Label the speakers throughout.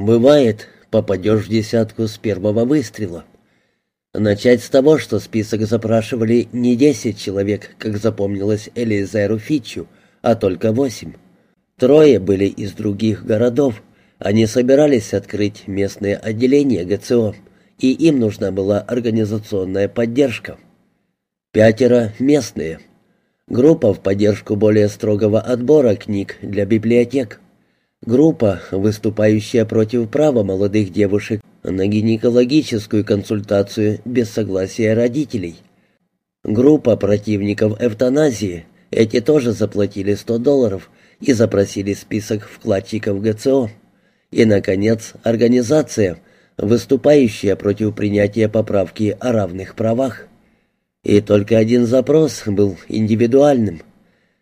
Speaker 1: Бывает, попадешь в десятку с первого выстрела. Начать с того, что список запрашивали не десять человек, как запомнилось Элизеру Фитчу, а только восемь. Трое были из других городов. Они собирались открыть местное отделение ГЦО, и им нужна была организационная поддержка. Пятеро местные. Группа в поддержку более строгого отбора книг для библиотек. Группа, выступающая против права молодых девушек на гинекологическую консультацию без согласия родителей. Группа противников эвтаназии, эти тоже заплатили 100 долларов и запросили список вкладчиков ГЦО. И, наконец, организация, выступающая против принятия поправки о равных правах. И только один запрос был индивидуальным.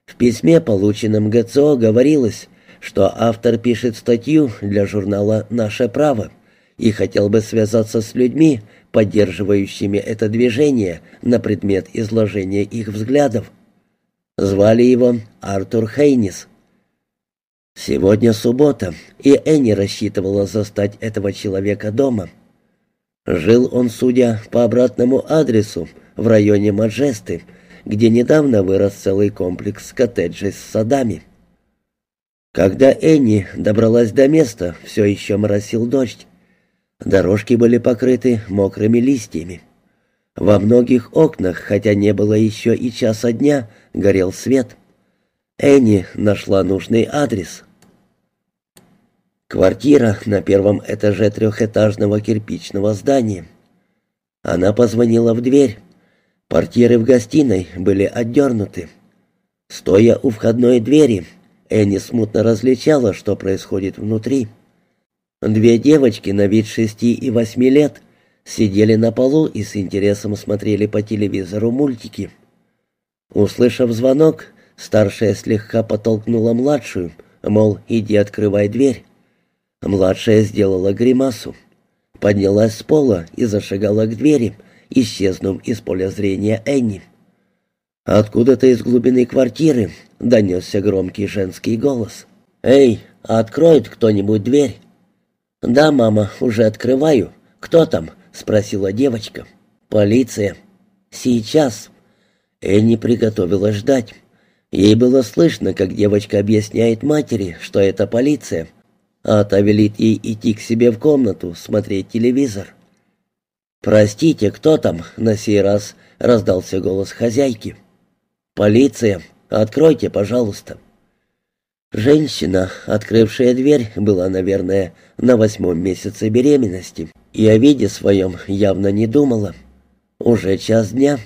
Speaker 1: В письме, полученном ГЦО, говорилось, что автор пишет статью для журнала «Наше право» и хотел бы связаться с людьми, поддерживающими это движение на предмет изложения их взглядов. Звали его Артур Хейнис. Сегодня суббота, и Энни рассчитывала застать этого человека дома. Жил он, судя по обратному адресу, в районе Маджесты, где недавно вырос целый комплекс коттеджей с садами. Когда Энни добралась до места, все еще моросил дождь. Дорожки были покрыты мокрыми листьями. Во многих окнах, хотя не было еще и часа дня, горел свет. Энни нашла нужный адрес. Квартира на первом этаже трехэтажного кирпичного здания. Она позвонила в дверь. Портьеры в гостиной были отдернуты. Стоя у входной двери, Энни смутно различала, что происходит внутри. Две девочки на вид шести и восьми лет сидели на полу и с интересом смотрели по телевизору мультики. Услышав звонок, старшая слегка подтолкнула младшую, мол, иди открывай дверь. Младшая сделала гримасу, поднялась с пола и зашагала к двери, исчезнув из поля зрения Энни. Откуда-то из глубины квартиры донесся громкий женский голос. «Эй, откроет кто-нибудь дверь?» «Да, мама, уже открываю. Кто там?» — спросила девочка. «Полиция». «Сейчас». Энни приготовилась ждать. Ей было слышно, как девочка объясняет матери, что это полиция, а та велит ей идти к себе в комнату, смотреть телевизор. «Простите, кто там?» — на сей раз раздался голос хозяйки. «Полиция! Откройте, пожалуйста!» Женщина, открывшая дверь, была, наверное, на восьмом месяце беременности и о виде своем явно не думала. Уже час дня,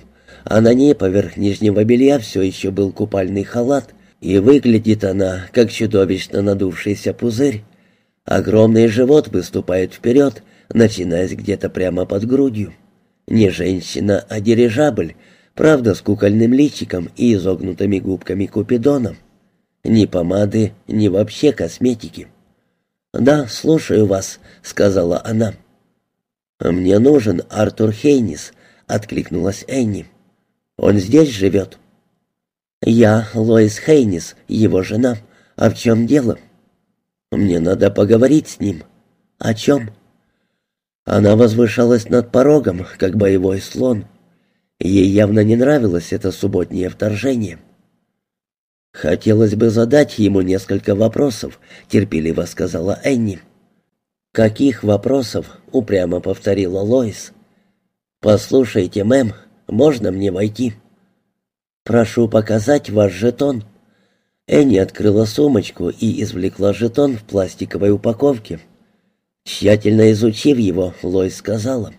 Speaker 1: а на ней поверх нижнего белья все еще был купальный халат, и выглядит она, как чудовищно надувшийся пузырь. Огромный живот выступает вперед, начинаясь где-то прямо под грудью. Не женщина, а дирижабль — правда, с кукольным личиком и изогнутыми губками Купидона. Ни помады, ни вообще косметики. «Да, слушаю вас», — сказала она. «Мне нужен Артур Хейнис», — откликнулась Энни. «Он здесь живет?» «Я Лоис Хейнис, его жена. А в чем дело?» «Мне надо поговорить с ним». «О чем?» Она возвышалась над порогом, как боевой слон. Ей явно не нравилось это субботнее вторжение. «Хотелось бы задать ему несколько вопросов», — терпеливо сказала Энни. «Каких вопросов?» — упрямо повторила Лоис. «Послушайте, мэм, можно мне войти?» «Прошу показать ваш жетон». Энни открыла сумочку и извлекла жетон в пластиковой упаковке. Тщательно изучив его, Лоис сказала.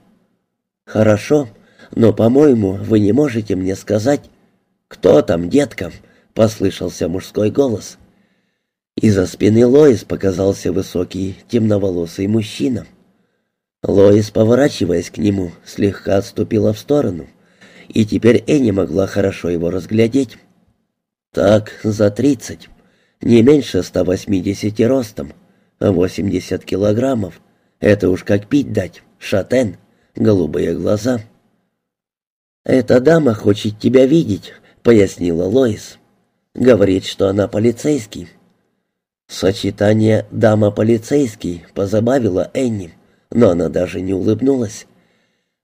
Speaker 1: «Хорошо, но, по-моему, вы не можете мне сказать, кто там, детка?» — послышался мужской голос. Из-за спины Лоис показался высокий, темноволосый мужчина. Лоис, поворачиваясь к нему, слегка отступила в сторону, и теперь Энни могла хорошо его разглядеть. Так, за тридцать, не меньше ста восьмидесяти ростом, восемьдесят килограммов. Это уж как пить дать, шатен, голубые глаза — «Эта дама хочет тебя видеть», — пояснила Лоис. «Говорит, что она полицейский». Сочетание «дама-полицейский» позабавило Энни, но она даже не улыбнулась.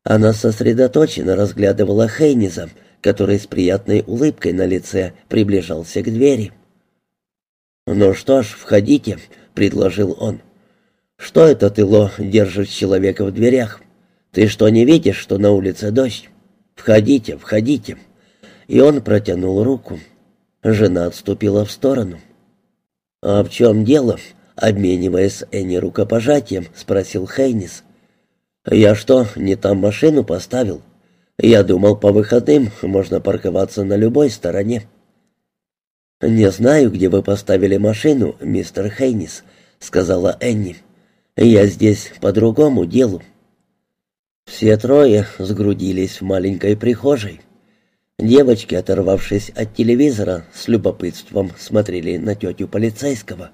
Speaker 1: Она сосредоточенно разглядывала Хейниза, который с приятной улыбкой на лице приближался к двери. «Ну что ж, входите», — предложил он. «Что это ты, Ло, держишь человека в дверях? Ты что, не видишь, что на улице дождь? Входите, входите». И он протянул руку. Жена отступила в сторону. «А в чем дело?» — обмениваясь Энни рукопожатием, спросил Хейнис. «Я что, не там машину поставил? Я думал, по выходным можно парковаться на любой стороне». «Не знаю, где вы поставили машину, мистер Хейнис», — сказала Энни. «Я здесь по другому делу». Все трое сгрудились в маленькой прихожей. Девочки, оторвавшись от телевизора, с любопытством смотрели на тетю полицейского.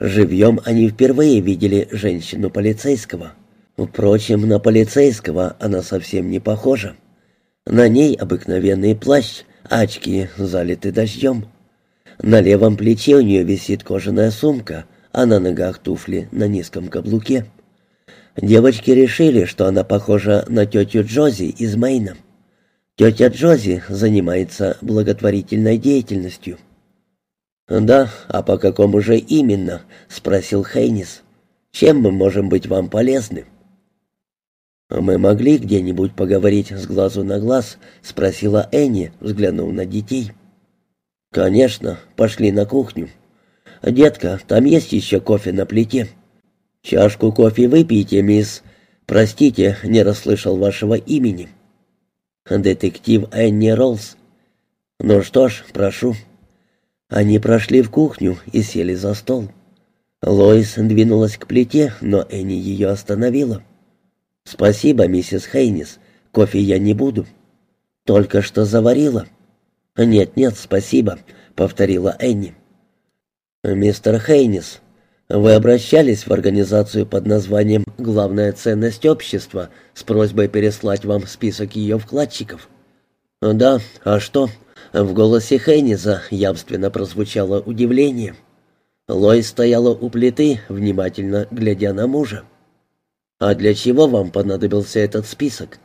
Speaker 1: Живьем они впервые видели женщину полицейского. Впрочем, на полицейского она совсем не похожа. На ней обыкновенный плащ, очки залиты дождем. На левом плече у нее висит кожаная сумка, а на ногах туфли на низком каблуке. Девочки решили, что она похожа на тетю Джози из Мэйна. Тетя Джози занимается благотворительной деятельностью. «Да, а по какому же именно?» — спросил Хейнис. «Чем мы можем быть вам полезны?» «Мы могли где-нибудь поговорить с глазу на глаз?» — спросила Энни, взглянув на детей. «Конечно, пошли на кухню. Детка, там есть еще кофе на плите. Чашку кофе выпейте, мисс. Простите, не расслышал вашего имени» детектив Энни Роллс. Ну что ж, прошу. Они прошли в кухню и сели за стол. Лоис двинулась к плите, но Энни ее остановила. «Спасибо, миссис Хейнис, кофе я не буду». «Только что заварила». «Нет-нет, спасибо», — повторила Энни. «Мистер Хейнис, вы обращались в организацию под названием «Главная ценность общества» с просьбой переслать вам список ее вкладчиков? Да, а что? В голосе Хейниза явственно прозвучало удивление. Лой стояла у плиты, внимательно глядя на мужа. «А для чего вам понадобился этот список?»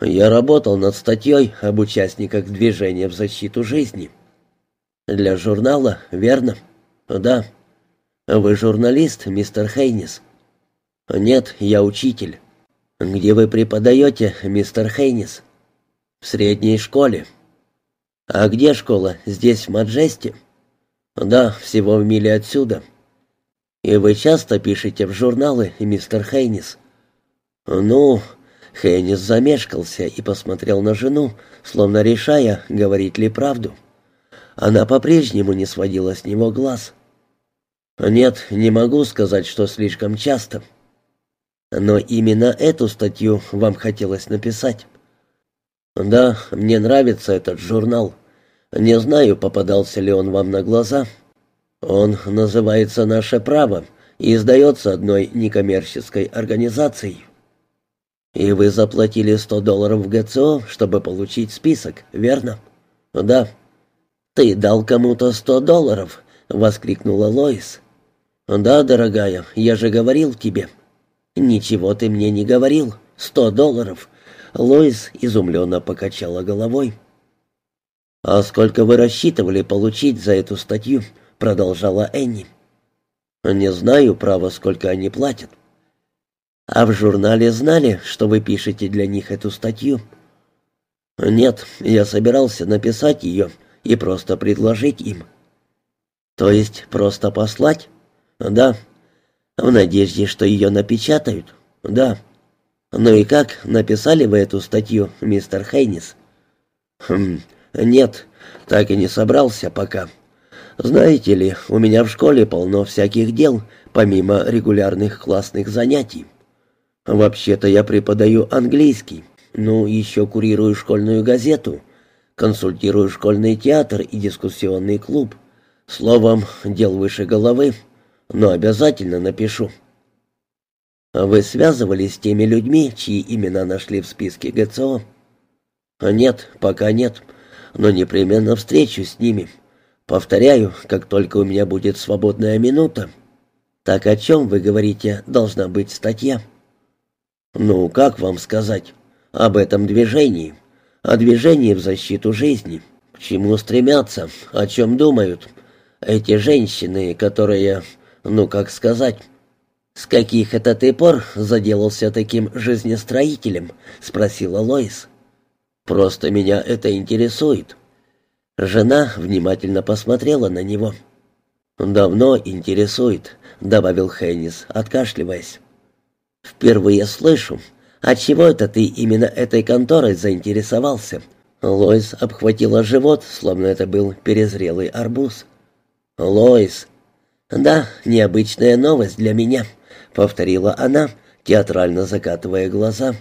Speaker 1: «Я работал над статьей об участниках движения в защиту жизни». «Для журнала, верно?» «Да». «Вы журналист, мистер Хейнис?» «Нет, я учитель». «Где вы преподаете, мистер Хейнис?» «В средней школе». «А где школа? Здесь, в Маджесте?» «Да, всего в миле отсюда». «И вы часто пишете в журналы, мистер Хейнис?» «Ну...» Хейнис замешкался и посмотрел на жену, словно решая, говорить ли правду. Она по-прежнему не сводила с него глаз. «Нет, не могу сказать, что слишком часто. Но именно эту статью вам хотелось написать». «Да, мне нравится этот журнал. Не знаю, попадался ли он вам на глаза. Он называется «Наше право» и издается одной некоммерческой организацией». «И вы заплатили сто долларов в ГЦО, чтобы получить список, верно?» «Да». «Ты дал кому-то сто долларов?» — воскликнула Лоис. «Да, дорогая, я же говорил тебе». «Ничего ты мне не говорил. Сто долларов». Лоис изумленно покачала головой. «А сколько вы рассчитывали получить за эту статью?» — продолжала Энни. «Не знаю, право, сколько они платят». «А в журнале знали, что вы пишете для них эту статью?» «Нет, я собирался написать ее и просто предложить им». «То есть просто послать?» «Да». «В надежде, что ее напечатают?» «Да». «Ну и как, написали вы эту статью, мистер Хейнис?» «Хм, нет, так и не собрался пока. Знаете ли, у меня в школе полно всяких дел, помимо регулярных классных занятий. Вообще-то я преподаю английский, ну, еще курирую школьную газету, консультирую школьный театр и дискуссионный клуб. Словом, дел выше головы» но обязательно напишу». А «Вы связывались с теми людьми, чьи имена нашли в списке ГЦО?» «Нет, пока нет, но непременно встречу с ними. Повторяю, как только у меня будет свободная минута. Так о чем, вы говорите, должна быть статья? Ну, как вам сказать? Об этом движении. О движении в защиту жизни. К чему стремятся, о чем думают. Эти женщины, которые, ну, как сказать... «С каких это ты пор заделался таким жизнестроителем?» — спросила Лоис. «Просто меня это интересует». Жена внимательно посмотрела на него. «Давно интересует», — добавил Хеннис, откашливаясь. «Впервые слышу. Отчего это ты именно этой конторой заинтересовался?» Лоис обхватила живот, словно это был перезрелый арбуз. «Лоис!» «Да, необычная новость для меня», — повторила она, театрально закатывая глаза.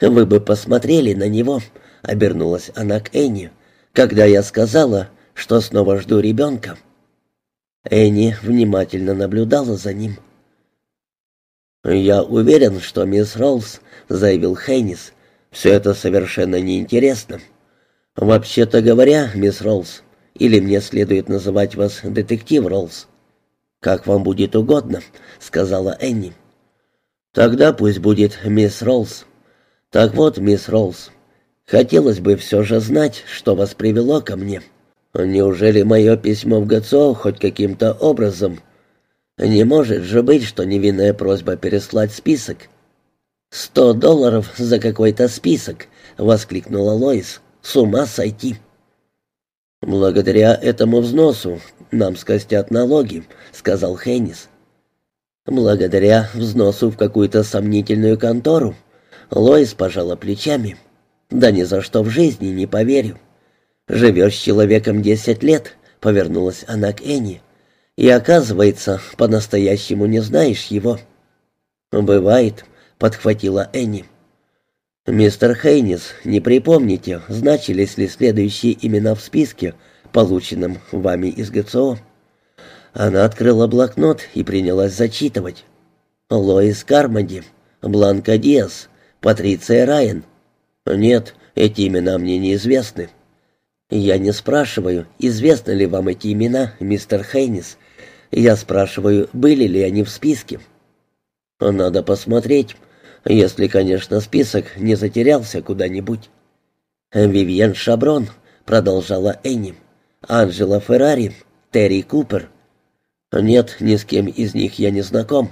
Speaker 1: «Вы бы посмотрели на него», — обернулась она к Энни, «когда я сказала, что снова жду ребенка». Энни внимательно наблюдала за ним. «Я уверен, что мисс Роллс», — заявил Хейнис, — «все это совершенно неинтересно. Вообще-то говоря, мисс Роллс, или мне следует называть вас детектив Роллс?» «Как вам будет угодно», — сказала Энни. «Тогда пусть будет мисс Роллс. Так вот, мисс Роллс, хотелось бы все же знать, что вас привело ко мне. Неужели мое письмо в ГЦО хоть каким-то образом не может же быть, что невинная просьба переслать список. «Сто долларов за какой-то список!» — воскликнула Лоис. «С ума сойти!» «Благодаря этому взносу нам скостят налоги», — сказал Хеннис. «Благодаря взносу в какую-то сомнительную контору?» Лоис пожала плечами. «Да ни за что в жизни не поверю. Живешь с человеком десять лет», — повернулась она к Энни. И оказывается, по-настоящему не знаешь его. Бывает, подхватила Энни. Мистер Хейнис, не припомните, значились ли следующие имена в списке, полученном вами из ГЦО? Она открыла блокнот и принялась зачитывать. Лоис Кармоди, Бланка Диас, Патриция Райан. Нет, эти имена мне неизвестны. Я не спрашиваю, известны ли вам эти имена, мистер Хейнис, я спрашиваю, были ли они в списке. Надо посмотреть, если, конечно, список не затерялся куда-нибудь. Вивьен Шаброн, продолжала Энни. Анджела Феррари, Терри Купер. Нет, ни с кем из них я не знаком.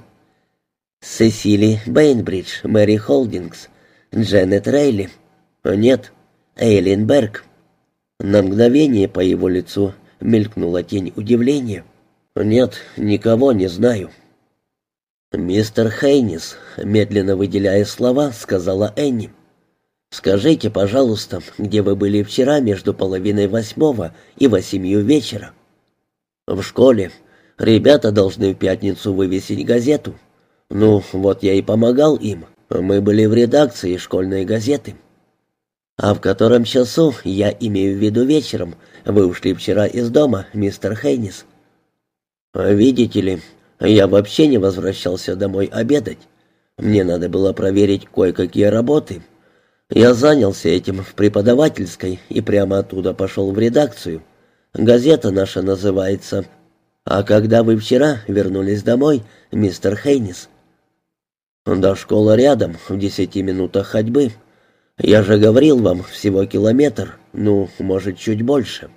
Speaker 1: Сесили Бейнбридж, Мэри Холдингс, Дженнет Рейли. Нет, Эйлин Берг. На мгновение по его лицу мелькнула тень удивления. «Нет, никого не знаю». «Мистер Хейнис», медленно выделяя слова, сказала Энни. «Скажите, пожалуйста, где вы были вчера между половиной восьмого и восемью вечера?» «В школе. Ребята должны в пятницу вывесить газету. Ну, вот я и помогал им. Мы были в редакции школьной газеты». «А в котором часу, я имею в виду вечером, вы ушли вчера из дома, мистер Хейнис?» «Видите ли, я вообще не возвращался домой обедать. Мне надо было проверить кое-какие работы. Я занялся этим в преподавательской и прямо оттуда пошел в редакцию. Газета наша называется «А когда вы вчера вернулись домой, мистер Хейнис?» «До школы рядом, в десяти минутах ходьбы. Я же говорил вам, всего километр, ну, может, чуть больше».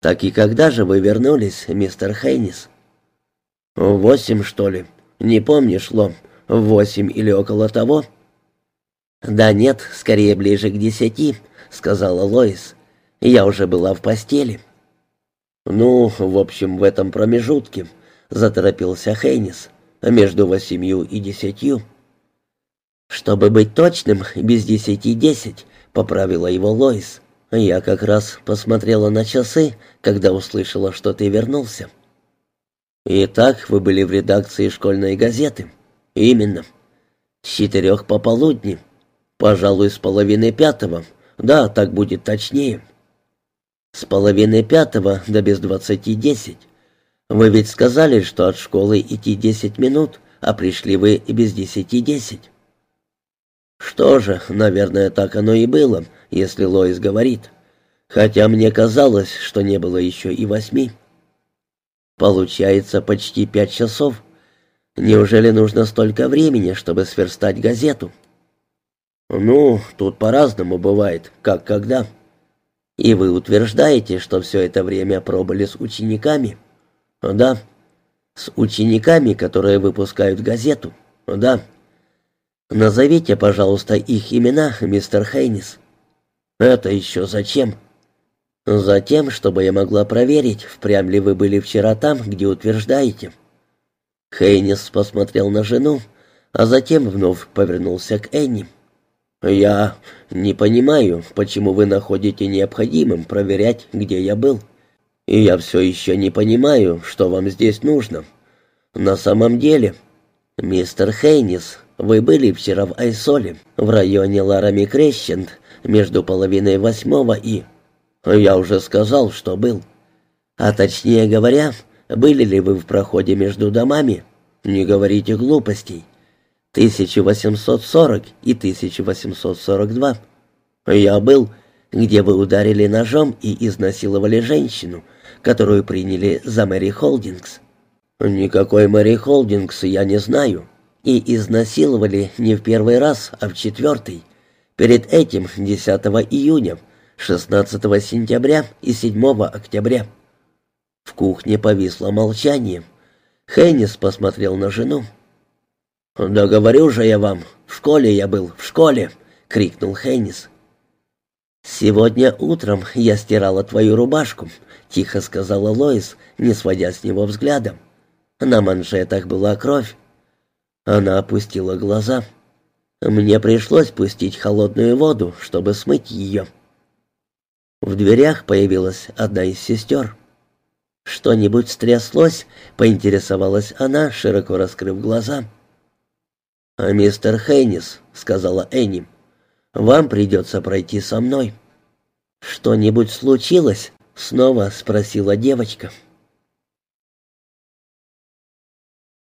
Speaker 1: «Так и когда же вы вернулись, мистер Хейнис?» «В восемь, что ли? Не помнишь, Лом? В восемь или около того?» «Да нет, скорее ближе к десяти», — сказала Лоис. «Я уже была в постели». «Ну, в общем, в этом промежутке», — заторопился Хейнис, «между восемью и десятью». «Чтобы быть точным, без десяти десять», — поправила его Лоис. «Я как раз посмотрела на часы, когда услышала, что ты вернулся». «Итак, вы были в редакции школьной газеты?» «Именно. С четырех пополудни. Пожалуй, с половины пятого. Да, так будет точнее». «С половины пятого до без двадцати десять. Вы ведь сказали, что от школы идти десять минут, а пришли вы и без десяти десять». «Что же, наверное, так оно и было, если Лоис говорит. хотя мне казалось, что не было еще и восьми. Получается почти пять часов. Неужели нужно столько времени, чтобы сверстать газету? Ну, тут по-разному бывает, как когда. И вы утверждаете, что все это время пробыли с учениками? Да. С учениками, которые выпускают газету? Да. Назовите, пожалуйста, их имена, мистер Хейнис. Это еще зачем? Затем, чтобы я могла проверить, впрямь ли вы были вчера там, где утверждаете. Хейнис посмотрел на жену, а затем вновь повернулся к Энни. «Я не понимаю, почему вы находите необходимым проверять, где я был. И я все еще не понимаю, что вам здесь нужно. На самом деле, мистер Хейнис, вы были вчера в Айсоле, в районе Ларами Крещенд, между половиной восьмого и...» «Я уже сказал, что был». «А точнее говоря, были ли вы в проходе между домами?» «Не говорите глупостей. 1840 и 1842. Я был, где вы ударили ножом и изнасиловали женщину, которую приняли за Мэри Холдингс. Никакой Мэри Холдингс я не знаю. И изнасиловали не в первый раз, а в четвертый. Перед этим 10 июня, 16 сентября и 7 октября. В кухне повисло молчание. Хейнис посмотрел на жену. «Да говорю же я вам, в школе я был, в школе!» — крикнул Хейнис. «Сегодня утром я стирала твою рубашку», — тихо сказала Лоис, не сводя с него взгляда. На манжетах была кровь. Она опустила глаза. Мне пришлось пустить холодную воду, чтобы смыть ее. В дверях появилась одна из сестер. «Что-нибудь стряслось?» — поинтересовалась она, широко раскрыв глаза. «А мистер Хейнис», — сказала Энни, — «вам придется пройти со мной». «Что-нибудь случилось?» — снова спросила девочка.